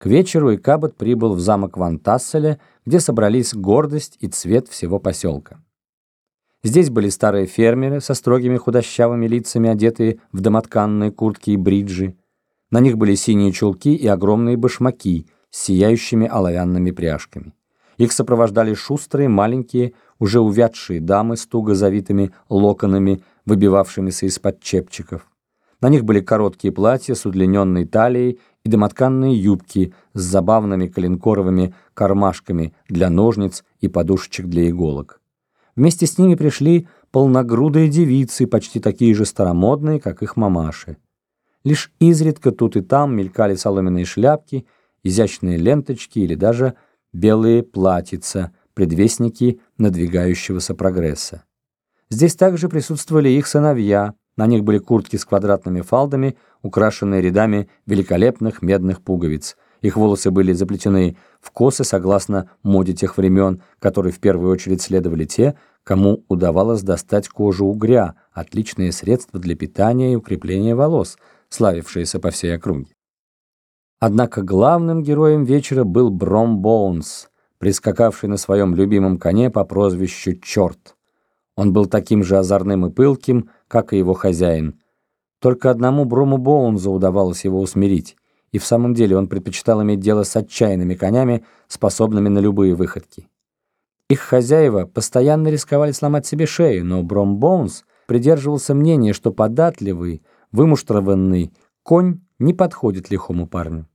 К вечеру Икабот прибыл в замок Вантасселя, где собрались гордость и цвет всего поселка. Здесь были старые фермеры со строгими худощавыми лицами, одетые в домотканные куртки и бриджи. На них были синие чулки и огромные башмаки с сияющими оловянными пряжками. Их сопровождали шустрые, маленькие, уже увядшие дамы с туго завитыми локонами, выбивавшимися из-под чепчиков. На них были короткие платья с удлиненной талией и домотканные юбки с забавными коленкоровыми кармашками для ножниц и подушечек для иголок. Вместе с ними пришли полногрудые девицы, почти такие же старомодные, как их мамаши. Лишь изредка тут и там мелькали соломенные шляпки, изящные ленточки или даже белые платьица, предвестники надвигающегося прогресса. Здесь также присутствовали их сыновья, на них были куртки с квадратными фалдами, украшенные рядами великолепных медных пуговиц. Их волосы были заплетены в косы согласно моде тех времен, которые в первую очередь следовали те, кому удавалось достать кожу угря, отличное средство для питания и укрепления волос, славившееся по всей округе. Однако главным героем вечера был Бром Боунс, прискакавший на своем любимом коне по прозвищу Чёрт. Он был таким же озорным и пылким, как и его хозяин. Только одному Брому Боунзу удавалось его усмирить, и в самом деле он предпочитал иметь дело с отчаянными конями, способными на любые выходки. Их хозяева постоянно рисковали сломать себе шею, но Бром Боунс придерживался мнения, что податливый, вымуштрованный конь не подходит лихому парню.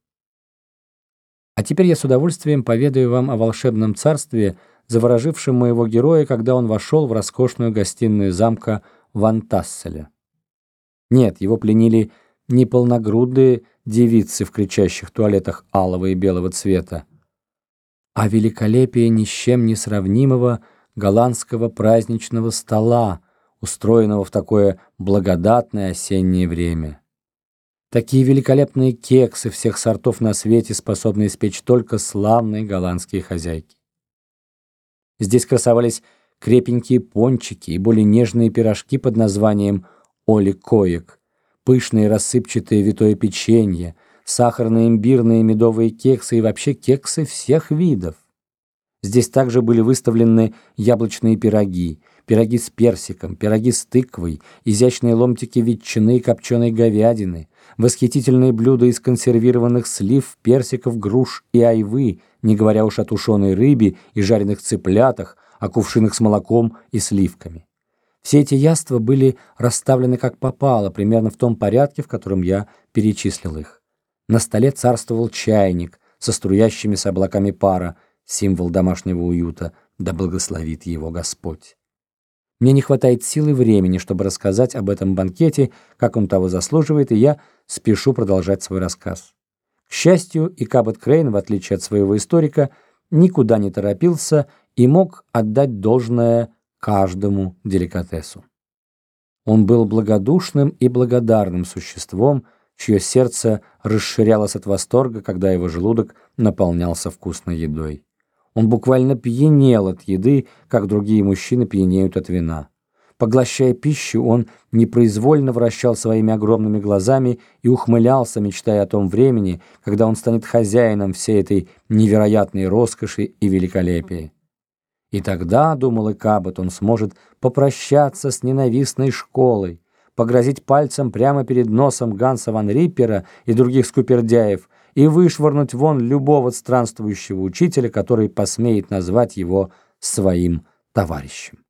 А теперь я с удовольствием поведаю вам о волшебном царстве, заворожившем моего героя, когда он вошел в роскошную гостиную замка Вантасселя. Нет, его пленили не полногрудые девицы в кричащих туалетах алого и белого цвета, а великолепие ни с чем не сравнимого голландского праздничного стола, устроенного в такое благодатное осеннее время. Такие великолепные кексы всех сортов на свете способны испечь только славные голландские хозяйки. Здесь красовались крепенькие пончики и более нежные пирожки под названием «Оли-коек», пышные рассыпчатые витое печенье, сахарные имбирные медовые кексы и вообще кексы всех видов. Здесь также были выставлены яблочные пироги, пироги с персиком, пироги с тыквой, изящные ломтики ветчины и копченой говядины, восхитительные блюда из консервированных слив, персиков, груш и айвы, не говоря уж о тушеной рыбе и жареных цыплятах, о кувшинах с молоком и сливками. Все эти яства были расставлены как попало, примерно в том порядке, в котором я перечислил их. На столе царствовал чайник со струящимися облаками пара, символ домашнего уюта, да благословит его Господь. Мне не хватает силы и времени, чтобы рассказать об этом банкете, как он того заслуживает, и я спешу продолжать свой рассказ. К счастью, и Кабот Крейн, в отличие от своего историка, никуда не торопился и мог отдать должное каждому деликатесу. Он был благодушным и благодарным существом, чье сердце расширялось от восторга, когда его желудок наполнялся вкусной едой. Он буквально пьянел от еды, как другие мужчины пьянеют от вина. Поглощая пищу, он непроизвольно вращал своими огромными глазами и ухмылялся, мечтая о том времени, когда он станет хозяином всей этой невероятной роскоши и великолепия. И тогда, думал Икабот, он сможет попрощаться с ненавистной школой, погрозить пальцем прямо перед носом Ганса ван Риппера и других скупердяев и вышвырнуть вон любого странствующего учителя, который посмеет назвать его своим товарищем.